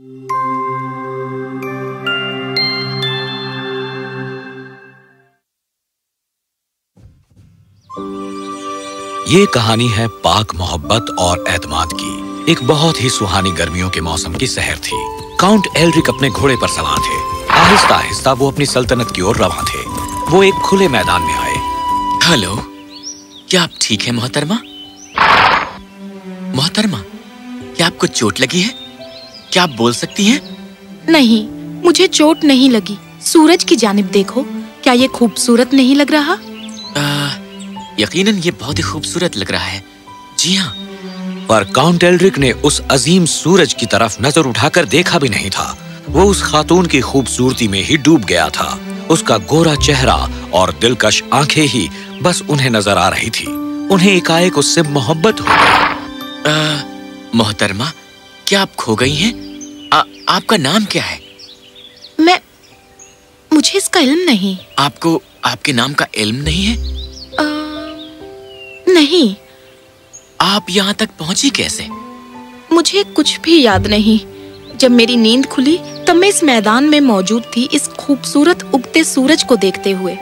یہ کہانی ہے پاک محبت اور اعتماد کی۔ ایک بہت ہی سہانی گرمیوں کے موسم کی سحر تھی۔ کاؤنٹ ایلرک اپنے گھوڑے پر سوار تھے۔ آہستہ آہستہ وہ اپنی سلطنت کی اور رواں تھے۔ وہ ایک کھلے میدان میں آئے۔ ہلو، کیا آپ ٹھیک ہے محترمہ؟ محترمہ، کیا آپ کو چوٹ لگی ہے؟ کیا آپ بول سکتی ہیں؟ نہیں مجھے چوٹ نہیں لگی۔ سورج کی جانب دیکھو کیا یہ خوبصورت نہیں لگ رہا؟ یقیناً یہ بہت ہی خوبصورت لگ رہا ہے۔ جی ہاں۔ پر کاؤنٹ ایلرک نے اس عظیم سورج کی طرف نظر اٹھا کر دیکھا بھی نہیں تھا۔ وہ اس خاتون کی خوبصورتی میں ہی ڈوب گیا تھا۔ اس کا گورا چہرہ اور دلکش آنکھیں ہی بس انہیں نظر آ رہی تھی۔ انہیں ایک اس سے محبت ہو گئی۔ محترمہ کیا آپ کھو گئی ہیں؟ آپ کا نام کیا ہے؟ میں مجھے اس کا علم نہیں۔ آپ کو آپ کے نام کا علم نہیں ہے؟ نہیں۔ آپ یہاں تک پہنچی کیسے؟ مجھے کچھ بھی یاد نہیں۔ جب میری نیند کھلی تب میں اس میدان میں موجود تھی اس خوبصورت اگتے سورج کو دیکھتے ہوئے۔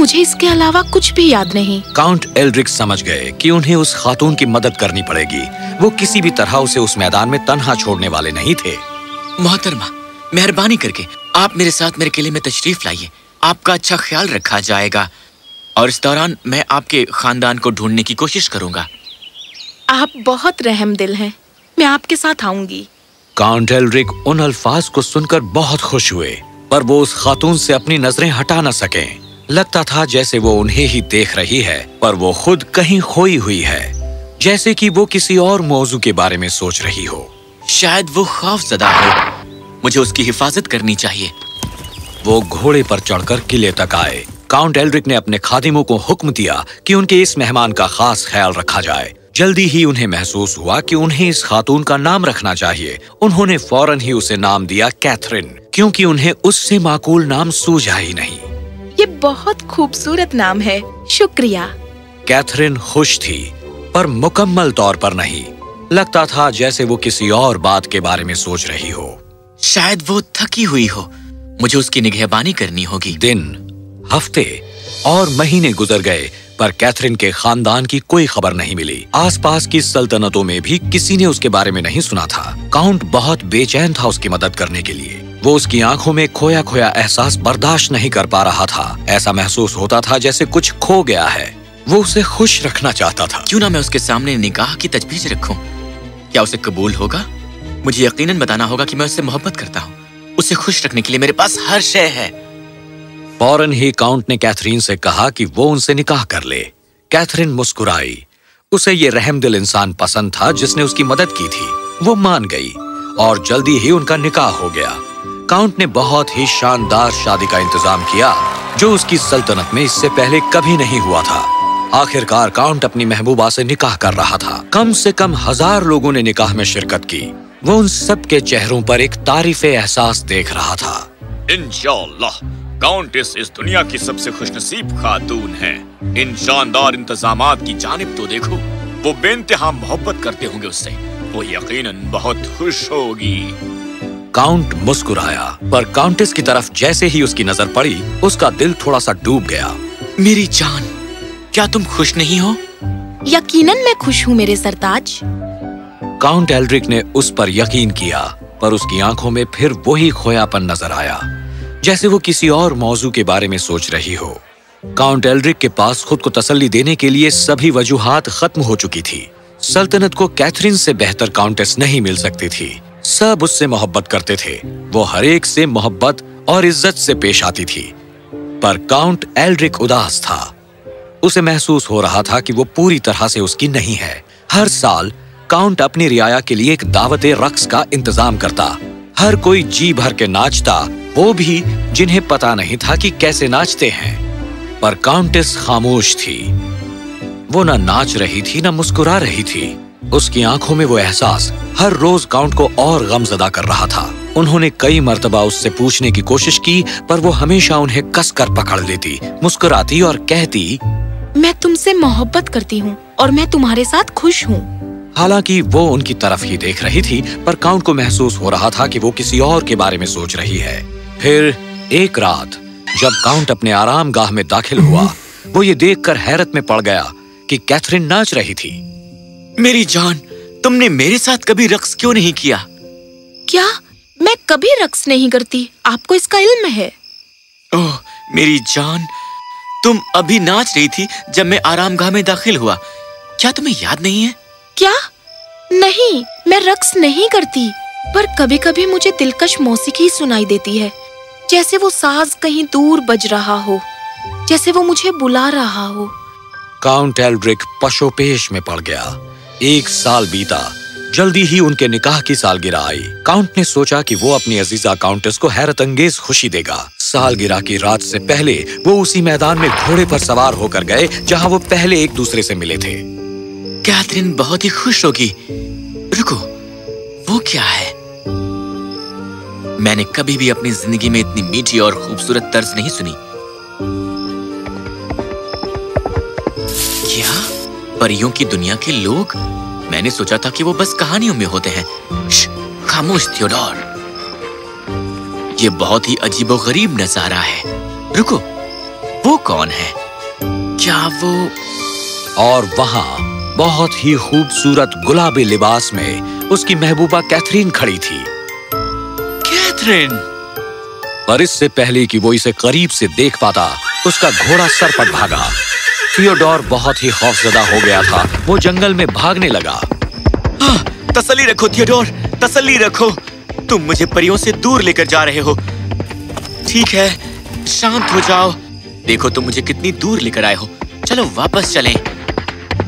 مجھے اس کے علاوہ کچھ بھی یاد نہیں۔ کاؤنٹ ایلرک سمجھ گئے کہ انہیں اس خاتون کی مدد کرنی پڑے گی۔ وہ کسی بھی طرح اسے اس میدان میں تنہا چھوڑنے والے نہیں تھے۔ محترمہ مہربانی کر کے آپ میرے ساتھ میرے قلعے میں تشریف لائیے۔ آپ کا اچھا خیال رکھا جائے گا۔ اور اس دوران میں آپ کے خاندان کو ڈھونڈنے کی کوشش کروں گا۔ آپ بہت رحم دل ہیں۔ میں آپ کے ساتھ آؤں گی۔ کاؤنٹیلرک ان الفاظ کو سن کر بہت خوش ہوئے پر وہ اس خاتون سے اپنی نظریں ہٹا نہ سکیں۔ لگتا تھا جیسے وہ انہیں ہی دیکھ رہی ہے، پر وہ خود کہیں کھوئی ہوئی ہے، جیسے کہ وہ کسی اور موضوع کے بارے میں سوچ رہی ہو۔ شاید وہ خوف زدہ ہو۔ مجھے اس کی حفاظت کرنی چاہیے۔ وہ گھوڑے پر چڑھ کر قلعے تک آئے۔ کاؤنٹ ایلرک نے اپنے خادموں کو حکم دیا کہ ان کے اس مہمان کا خاص خیال رکھا جائے۔ جلدی ہی انہیں محسوس ہوا کہ انہیں اس خاتون کا نام رکھنا چاہیے۔ انہوں نے فوراً ہی اسے نام دیا کیتھرین، کیونکہ انہیں اس سے معقول نام سوجا ہی نہیں۔ یہ بہت خوبصورت نام ہے شکریہ۔ کیتھرین خوش تھی پر مکمل طور پر نہیں۔ لگتا تھا جیسے وہ کسی اور بات کے بارے میں سوچ رہی ہو۔ شاید وہ تھکی ہوئی ہو۔ مجھے اس کی نگہبانی کرنی ہوگی۔ دن ہفتے اور مہینے گزر گئے پر کیتھرین کے خاندان کی کوئی خبر نہیں ملی۔ آس پاس کی سلطنتوں میں بھی کسی نے اس کے بارے میں نہیں سنا تھا۔ کاؤنٹ بہت بے چین تھا اس کی مدد کرنے کے لیے۔ وہ اس کی آنکھوں میں کھویا کھویا احساس برداشت نہیں کر پا رہا تھا۔ ایسا محسوس ہوتا تھا جیسے کچھ کھو گیا ہے۔ وہ اسے خوش رکھنا چاہتا تھا۔ کیوں نہ میں اس کے سامنے نکاح کی تجویز رکھوں؟ کیا اسے قبول ہوگا؟ مجھے یقیناً بتانا ہوگا کہ میں اس سے محبت کرتا ہوں۔ اسے خوش رکھنے کے لیے میرے پاس ہر شے ہے۔ فوراً ہی کاؤنٹ نے کیتھرین سے کہا کہ وہ ان سے نکاح کر لے۔ کیتھرین مسکرائی۔ اسے یہ رحم دل انسان پسند تھا جس نے اس کی مدد کی تھی۔ وہ مان گئی اور جلدی ہی ان کا نکاح ہو گیا۔ کاؤنٹ نے بہت ہی شاندار شادی کا انتظام کیا، جو اس کی سلطنت میں اس سے پہلے کبھی نہیں ہوا تھا۔ آخر کار کاؤنٹ اپنی محبوبہ سے نکاح کر رہا تھا۔ کم سے کم ہزار لوگوں نے نکاح میں شرکت کی۔ وہ ان سب کے چہروں پر ایک تعریف احساس دیکھ رہا تھا۔ انشاءاللہ کاؤنٹس اس دنیا کی سب سے خوش نصیب خاتون ہے ان شاندار انتظامات کی جانب تو دیکھو، وہ بے انتہا محبت کرتے ہوں گے اس سے۔ وہ یقیناً بہت خوش ہوگی۔ کاؤنٹ مسکرایا پر کاؤنٹس کی طرف جیسے ہی اس کی نظر پڑی اس کا دل تھوڑا سا ڈوب گیا۔ میری جان کیا تم خوش نہیں ہو؟ یقیناً میں خوش ہوں میرے سرتاج۔ کاؤنٹ ایلڈرک نے اس پر یقین کیا پر اس کی آنکھوں میں پھر وہی کھویا پن نظر آیا جیسے وہ کسی اور موضوع کے بارے میں سوچ رہی ہو۔ کاؤنٹ ایلرک کے پاس خود کو تسلی دینے کے لیے سبھی وجوہات ختم ہو چکی تھی۔ سلطنت کو کیتھرین سے بہتر کاؤنٹس نہیں مل سکتی تھی۔ سب اس سے محبت کرتے تھے۔ وہ ہر ایک سے محبت اور عزت سے پیش آتی تھی۔ پر کاؤنٹ ایلرک اداس تھا۔ اسے محسوس ہو رہا تھا کہ وہ پوری طرح سے اس کی نہیں ہے۔ ہر سال کاؤنٹ اپنی رعایا کے لیے ایک دعوت رقص کا انتظام کرتا۔ ہر کوئی جی بھر کے ناچتا، وہ بھی جنہیں پتا نہیں تھا کہ کیسے ناچتے ہیں۔ پر کاؤنٹس خاموش تھی۔ وہ نہ ناچ رہی تھی، نہ مسکرا رہی تھی۔ اس کی آنکھوں میں وہ احساس ہر روز کاؤنٹ کو اور غم زدہ کر رہا تھا۔ انہوں نے کئی مرتبہ اس سے پوچھنے کی کوشش کی پر وہ ہمیشہ انہیں کس کر پکڑ لیتی مسکراتی اور کہتی میں تم سے محبت کرتی ہوں اور میں تمہارے ساتھ خوش ہوں۔ حالانکہ وہ ان کی طرف ہی دیکھ رہی تھی پر کاؤنٹ کو محسوس ہو رہا تھا کہ وہ کسی اور کے بارے میں سوچ رہی ہے۔ پھر ایک رات جب کاؤنٹ اپنے آرام گاہ میں داخل ہوا وہ یہ دیکھ کر حیرت میں پڑ گیا کہ کیتھرین ناچ رہی تھی۔ میری جان تم نے میرے ساتھ کبھی رقص کیوں نہیں کیا؟ کیا؟ میں کبھی رقص نہیں کرتی۔ آپ کو اس کا علم ہے۔ اوہ میری جان تم ابھی ناچ رہی تھی جب میں آرام گاہ میں داخل ہوا۔ کیا تمہیں یاد نہیں ہے؟ کیا؟ نہیں میں رقص نہیں کرتی۔ پر کبھی کبھی مجھے دلکش موسیقی سنائی دیتی ہے۔ جیسے وہ ساز کہیں دور بج رہا ہو۔ جیسے وہ مجھے بلا رہا ہو۔ کاؤنٹ ایلڈرک پشو پیش میں پڑ گیا۔ ایک سال بیتا۔ جلدی ہی ان کے نکاح کی سالگرہ آئی۔ کاؤنٹ نے سوچا کہ وہ اپنی عزیزہ کاؤنٹس کو حیرت انگیز خوشی دے گا۔ سالگرہ کی رات سے پہلے وہ اسی میدان میں گھوڑے پر سوار ہو کر گئے، جہاں وہ پہلے ایک دوسرے سے ملے تھے۔ کیتھرین بہت ہی خوش ہوگی۔ رکو، وہ کیا ہے؟ میں نے کبھی بھی اپنی زندگی میں اتنی میٹھی اور خوبصورت طرز نہیں سنی۔ پریوں کی دنیا کے لوگ؟ میں نے سوچا تھا کہ وہ بس کہانیوں میں ہوتے ہیں۔ خاموش تھیوڈور۔ یہ بہت ہی عجیب و غریب نظارہ ہے۔ رکو وہ کون ہے؟ کیا وہ؟ اور وہاں بہت ہی خوبصورت گلابی لباس میں اس کی محبوبہ کیتھرین کھڑی تھی۔ کیتھرین؟ پر اس سے پہلے کہ وہ اسے قریب سے دیکھ پاتا اس کا گھوڑا سر پٹ بھاگا۔ تھیوڈور بہت ہی خوفزدہ ہو گیا تھا۔ وہ جنگل میں بھاگنے لگا۔ ہاں، تسلی رکھو تھیوڈور، تسلی رکھو۔ تم مجھے پریوں سے دور لے کر جا رہے ہو۔ ٹھیک ہے، شانت ہو جاؤ۔ دیکھو تم مجھے کتنی دور لے کر آئے ہو۔ چلو واپس چلیں۔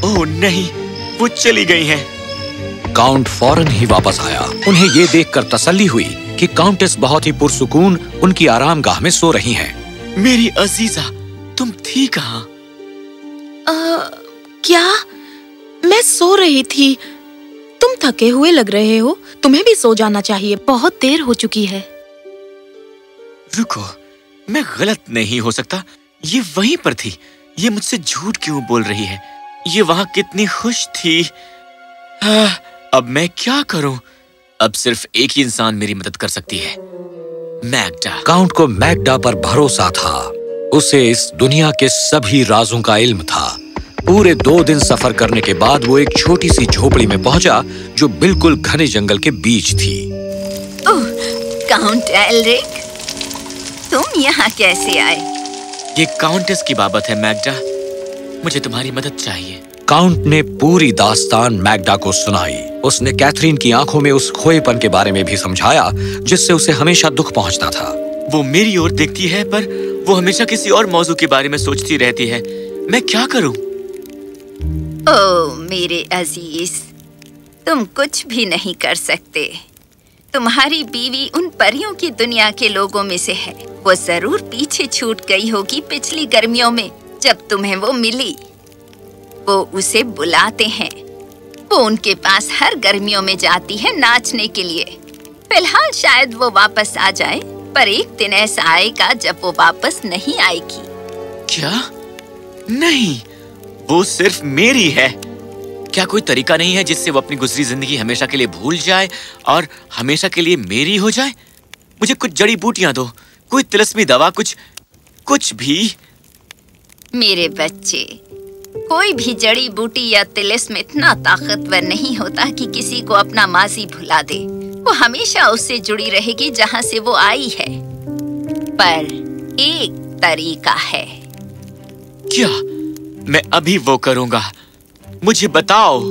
او نہیں، وہ چلی گئی ہیں۔ کاؤنٹ فوراً ہی واپس آیا۔ انہیں یہ دیکھ کر تسلی ہوئی کہ کاؤنٹس بہت ہی پرسکون، ان کی آرام گاہ میں سو رہی ہیں۔ میری عزیزہ، تم تھی کہاں؟ کیا؟ میں سو رہی تھی۔ تم تھکے ہوئے لگ رہے ہو۔ تمہیں بھی سو جانا چاہیے۔ بہت دیر ہو چکی ہے۔ رکو میں غلط نہیں ہو سکتا۔ یہ وہیں پر تھی۔ یہ مجھ سے جھوٹ کیوں بول رہی ہے؟ یہ وہاں کتنی خوش تھی۔ اب میں کیا کروں؟ اب صرف ایک ہی انسان میری مدد کر سکتی ہے۔ میکڈا کاؤنٹ کو میکڈا پر بھروسہ تھا۔ اسے اس دنیا کے سبھی رازوں کا علم تھا۔ پورے دو دن سفر کرنے کے بعد وہ ایک چھوٹی سی جھوپڑی میں پہنچا جو بالکل گھنے جنگل کے بیچ تھی۔ کاؤنٹ ایلرک تم یہاں کیسے آئے؟ یہ کاؤنٹس کی بابت ہے میگڈا۔ مجھے تمہاری مدد چاہیے۔ کاؤنٹ نے پوری داستان میگڈا کو سنائی۔ اس نے کیتھرین کی آنکھوں میں اس کھوئے پن کے بارے میں بھی سمجھایا جس سے اسے ہمیشہ دکھ پہنچتا تھا۔ وہ میری اور دیکھتی ہے پر وہ ہمیشہ کسی اور موضوع کے بارے میں سوچتی رہتی ہے۔ میں کیا کروں؟ او میرے عزیز، تم کچھ بھی نہیں کر سکتے۔ تمہاری بیوی ان پریوں کی دنیا کے لوگوں میں سے ہے۔ وہ ضرور پیچھے چھوٹ گئی ہوگی پچھلی گرمیوں میں، جب تمہیں وہ ملی۔ وہ اسے بلاتے ہیں۔ وہ ان کے پاس ہر گرمیوں میں جاتی ہے ناچنے کے لیے۔ فی الحال شاید وہ واپس آ جائے، پر ایک دن ایسا آئے گا جب وہ واپس نہیں آئے گی۔ کیا؟ نہیں! وہ صرف میری ہے۔ کیا کوئی طریقہ نہیں ہے جس سے وہ اپنی گزری زندگی ہمیشہ کے لیے بھول جائے اور ہمیشہ کے لیے میری ہو جائے؟ مجھے کچھ جڑی بوٹیاں دو کوئی تلسمی دوا کچھ کچھ بھی۔ میرے بچے کوئی بھی جڑی بوٹی یا تلسم اتنا طاقتور نہیں ہوتا کہ کسی کو اپنا ماضی بھلا دے۔ وہ ہمیشہ اس سے جڑی رہے گی جہاں سے وہ آئی ہے۔ پر ایک طریقہ ہے۔ کیا؟ میں ابھی وہ کروں گا۔ مجھے بتاؤ۔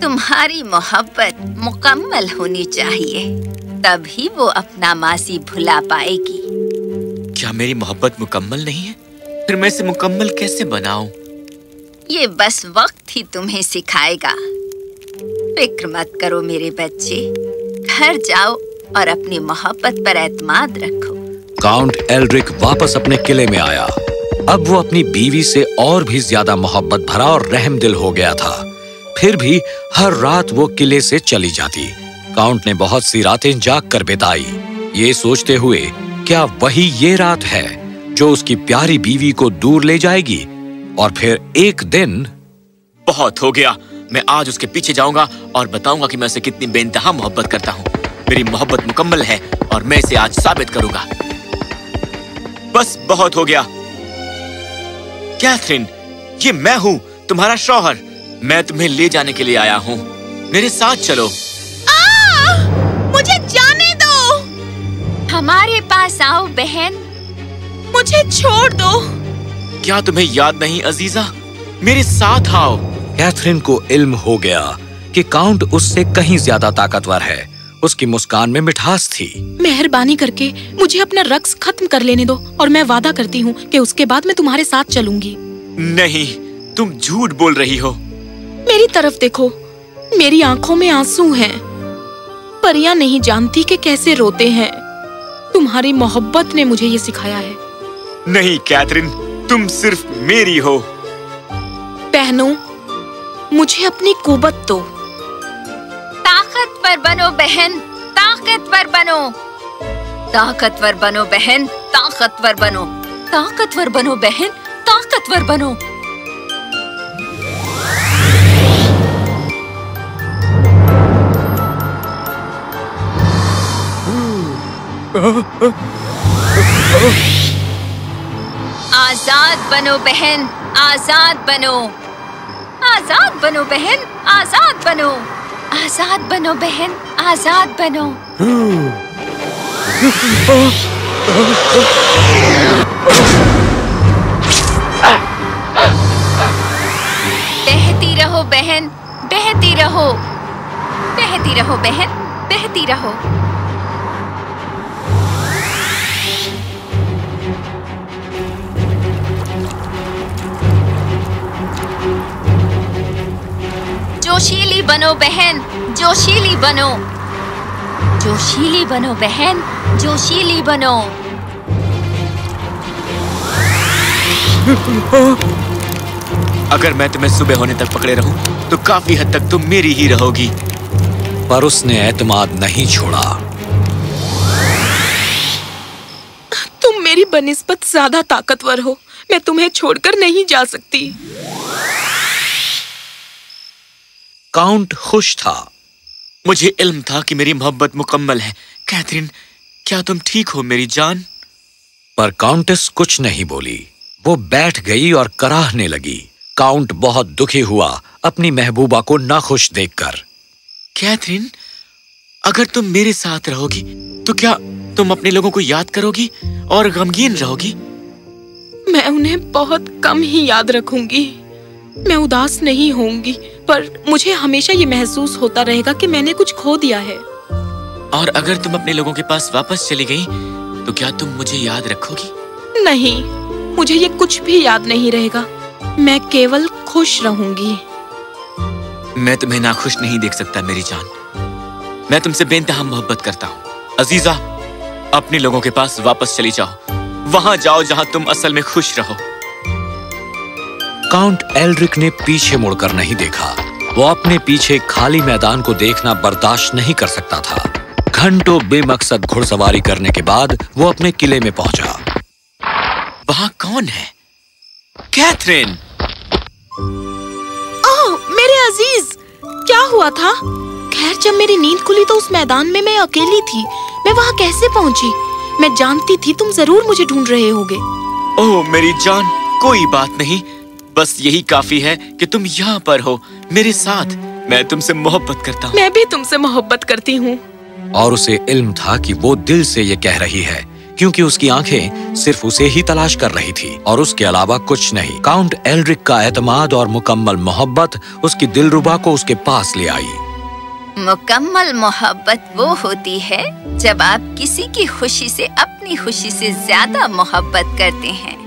تمہاری محبت مکمل ہونی چاہیے۔ تب ہی وہ اپنا ماسی بھلا پائے گی۔ کیا میری محبت مکمل نہیں ہے؟ پھر میں اسے مکمل کیسے بناؤں؟ یہ بس وقت ہی تمہیں سکھائے گا۔ فکر مت کرو میرے بچے۔ گھر جاؤ اور اپنی محبت پر اعتماد رکھو۔ کاؤنٹ ایلرک واپس اپنے قلعے میں آیا۔ اب وہ اپنی بیوی سے اور بھی زیادہ محبت بھرا اور رحم دل ہو گیا تھا۔ پھر بھی ہر رات وہ قلعے سے چلی جاتی۔ کاؤنٹ نے بہت سی راتیں جاگ کر بتائی۔ یہ سوچتے ہوئے، کیا وہی یہ رات ہے جو اس کی پیاری بیوی کو دور لے جائے گی؟ اور پھر ایک دن بہت ہو گیا۔ میں آج اس کے پیچھے جاؤں گا اور بتاؤں گا کہ میں اسے کتنی بے انتہا محبت کرتا ہوں۔ میری محبت مکمل ہے اور میں اسے آج ثابت کروں گا۔ بس بہت ہو گیا۔ کیتھرین یہ میں ہوں تمہارا شوہر۔ میں تمہیں لے جانے کے لیے آیا ہوں۔ میرے ساتھ چلو۔ مجھے جانے دو۔ ہمارے پاس آؤ بہن۔ مجھے چھوڑ دو۔ کیا تمہیں یاد نہیں عزیزہ؟ میرے ساتھ آؤ۔ کیتھرین کو علم ہو گیا کہ کاؤنٹ اس سے کہیں زیادہ طاقتور ہے۔ اس کی مسکان میں مٹھاس تھی۔ مہربانی کر کے مجھے اپنا رقص ختم کر لینے دو اور میں وعدہ کرتی ہوں کہ اس کے بعد میں تمہارے ساتھ چلوں گی۔ نہیں تم جھوٹ بول رہی ہو۔ میری طرف دیکھو میری آنکھوں میں آنسو ہیں۔ پریاں نہیں جانتی کہ کیسے روتے ہیں۔ تمہاری محبت نے مجھے یہ سکھایا ہے۔ نہیں کیتھرین تم صرف میری ہو۔ بہنوں مجھے اپنی قوت دو۔ طاقتور بنو بہن، طاقتور بنو۔ طاقتور بنو بہن، طاقتور بنو۔ طاقتور بنو بہن، طاقتور بنو۔ آزاد بنو بہن، آزاد بنو۔ آزاد بنو بہن، آزاد بنو۔ آزاد بنو بہن، آزاد بنو۔ بہتی رہو بہن، بہتی رہو۔ بہتی رہو بہن، بہتی رہو۔ جوشیلی بنو بہن جوشیلی بنو۔ جوشیلی بنو بہن جوشیلی بنو۔ اگر میں تمہیں صبح ہونے تک پکڑے رہوں تو کافی حد تک تم میری ہی رہو گی۔ پر اس نے اعتماد نہیں چھوڑا۔ تم میری بنسبت زیادہ طاقتور ہو۔ میں تمہیں چھوڑ کر نہیں جا سکتی۔ کاؤنٹ خوش تھا۔ مجھے علم تھا کہ میری محبت مکمل ہے۔ کیتھرین کیا تم ٹھیک ہو میری جان؟ پر کاؤنٹس کچھ نہیں بولی۔ وہ بیٹھ گئی اور کراہنے لگی۔ کاؤنٹ بہت دکھی ہوا۔ اپنی محبوبہ کو ناخوش دیکھ کر۔ کیتھرین اگر تم میرے ساتھ رہو گی تو کیا تم اپنے لوگوں کو یاد کرو گی اور غمگین رہو گی؟ میں انہیں بہت کم ہی یاد رکھوں گی۔ میں اداس نہیں ہوں گی پر مجھے ہمیشہ یہ محسوس ہوتا رہے گا کہ میں نے کچھ کھو دیا ہے۔ اور اگر تم اپنے لوگوں کے پاس واپس چلی گئی تو کیا تم مجھے یاد رکھو گی؟ نہیں مجھے یہ کچھ بھی یاد نہیں رہے گا۔ میں کیول خوش رہوں گی۔ میں تمہیں ناخوش نہیں دیکھ سکتا میری جان۔ میں تم سے بے انتہا محبت کرتا ہوں۔ عزیزہ اپنے لوگوں کے پاس واپس چلی جاؤ۔ وہاں جاؤ جہاں تم اصل میں خوش رہو۔ کاؤنٹ ایلرک نے پیچھے مڑ کر نہیں دیکھا۔ وہ اپنے پیچھے کھالی میدان کو دیکھنا برداشت نہیں کر سکتا تھا۔ گھنٹوں بے مقصد گھڑ سواری کرنے کے بعد وہ اپنے قلعے میں پہنچا۔ وہاں کون ہے؟ کیتھرین! اوہ میرے عزیز کیا ہوا تھا؟ خیر جب میری نیند کھلی تو اس میدان میں میں اکیلی تھی۔ میں وہاں کیسے پہنچی؟ میں جانتی تھی تم ضرور مجھے ڈھونڈ رہے ہوگے۔ اوہ میری جان کوئی بات نہیں۔ بس یہی کافی ہے کہ تم یہاں پر ہو میرے ساتھ۔ میں تم سے محبت کرتا ہوں۔ میں بھی تم سے محبت کرتی ہوں۔ اور اسے علم تھا کہ وہ دل سے یہ کہہ رہی ہے کیونکہ اس کی آنکھیں صرف اسے ہی تلاش کر رہی تھی۔ اور اس کے علاوہ کچھ نہیں۔ کاؤنٹ ایلرک کا اعتماد اور مکمل محبت اس کی دل ربا کو اس کے پاس لے آئی۔ مکمل محبت وہ ہوتی ہے جب آپ کسی کی خوشی سے اپنی خوشی سے زیادہ محبت کرتے ہیں۔